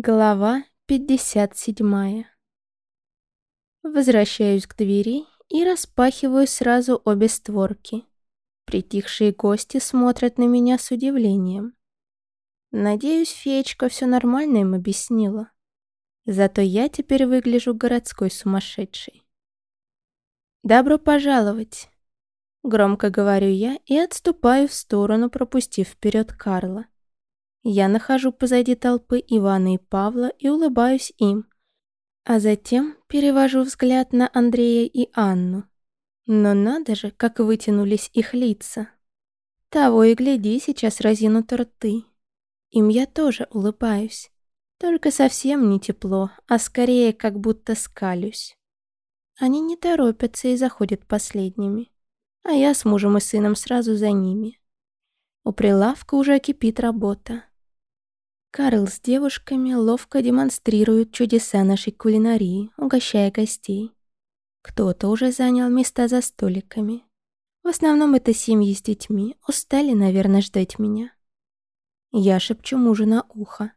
Глава 57 Возвращаюсь к двери и распахиваю сразу обе створки. Притихшие гости смотрят на меня с удивлением. Надеюсь, феечка все нормально им объяснила. Зато я теперь выгляжу городской сумасшедшей. «Добро пожаловать!» Громко говорю я и отступаю в сторону, пропустив вперед Карла. Я нахожу позади толпы Ивана и Павла и улыбаюсь им, а затем перевожу взгляд на Андрея и Анну. Но надо же, как вытянулись их лица. Того и гляди, сейчас разинут рты. Им я тоже улыбаюсь. Только совсем не тепло, а скорее как будто скалюсь. Они не торопятся и заходят последними. А я с мужем и сыном сразу за ними. У прилавка уже кипит работа. Карл с девушками ловко демонстрирует чудеса нашей кулинарии, угощая гостей. Кто-то уже занял места за столиками. В основном это семьи с детьми, устали, наверное, ждать меня. Я шепчу мужу на ухо.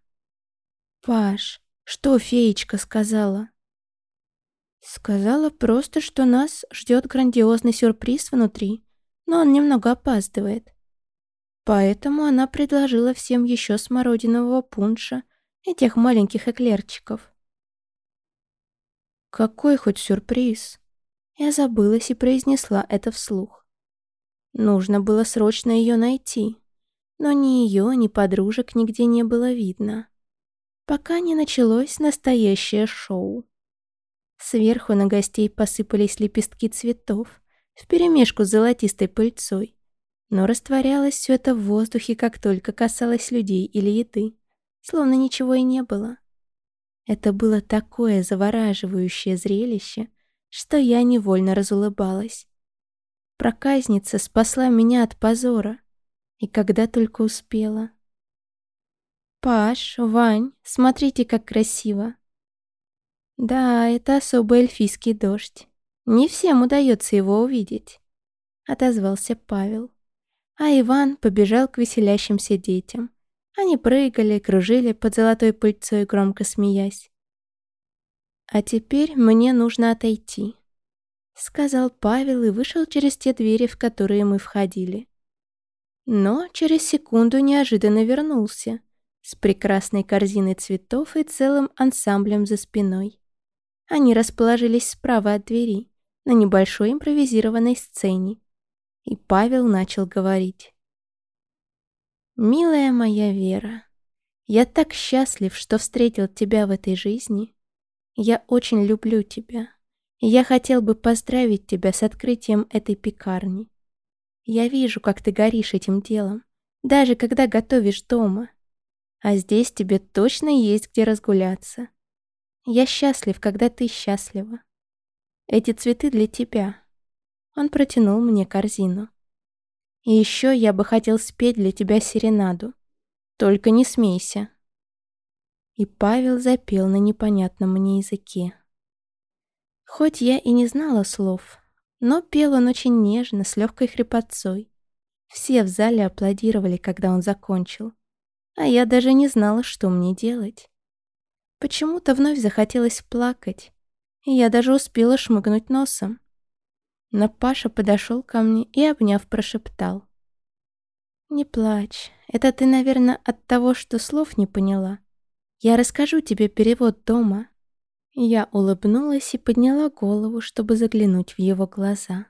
«Паш, что феечка сказала?» Сказала просто, что нас ждет грандиозный сюрприз внутри, но он немного опаздывает. Поэтому она предложила всем еще смородинового пунша и тех маленьких эклерчиков. Какой хоть сюрприз? Я забылась и произнесла это вслух. Нужно было срочно ее найти, но ни ее, ни подружек нигде не было видно, пока не началось настоящее шоу. Сверху на гостей посыпались лепестки цветов вперемешку с золотистой пыльцой, но растворялось все это в воздухе, как только касалось людей или еды, словно ничего и не было. Это было такое завораживающее зрелище, что я невольно разулыбалась. Проказница спасла меня от позора, и когда только успела. «Паш, Вань, смотрите, как красиво!» «Да, это особый эльфийский дождь. Не всем удается его увидеть», — отозвался Павел а Иван побежал к веселящимся детям. Они прыгали, кружили под золотой пыльцой, громко смеясь. «А теперь мне нужно отойти», — сказал Павел и вышел через те двери, в которые мы входили. Но через секунду неожиданно вернулся с прекрасной корзиной цветов и целым ансамблем за спиной. Они расположились справа от двери, на небольшой импровизированной сцене, и Павел начал говорить. «Милая моя Вера, я так счастлив, что встретил тебя в этой жизни. Я очень люблю тебя, и я хотел бы поздравить тебя с открытием этой пекарни. Я вижу, как ты горишь этим делом, даже когда готовишь дома. А здесь тебе точно есть где разгуляться. Я счастлив, когда ты счастлива. Эти цветы для тебя, он протянул мне корзину. «И еще я бы хотел спеть для тебя серенаду. Только не смейся». И Павел запел на непонятном мне языке. Хоть я и не знала слов, но пел он очень нежно, с легкой хрипотцой. Все в зале аплодировали, когда он закончил. А я даже не знала, что мне делать. Почему-то вновь захотелось плакать, и я даже успела шмыгнуть носом. Но Паша подошел ко мне и, обняв, прошептал. «Не плачь. Это ты, наверное, от того, что слов не поняла. Я расскажу тебе перевод дома». Я улыбнулась и подняла голову, чтобы заглянуть в его глаза.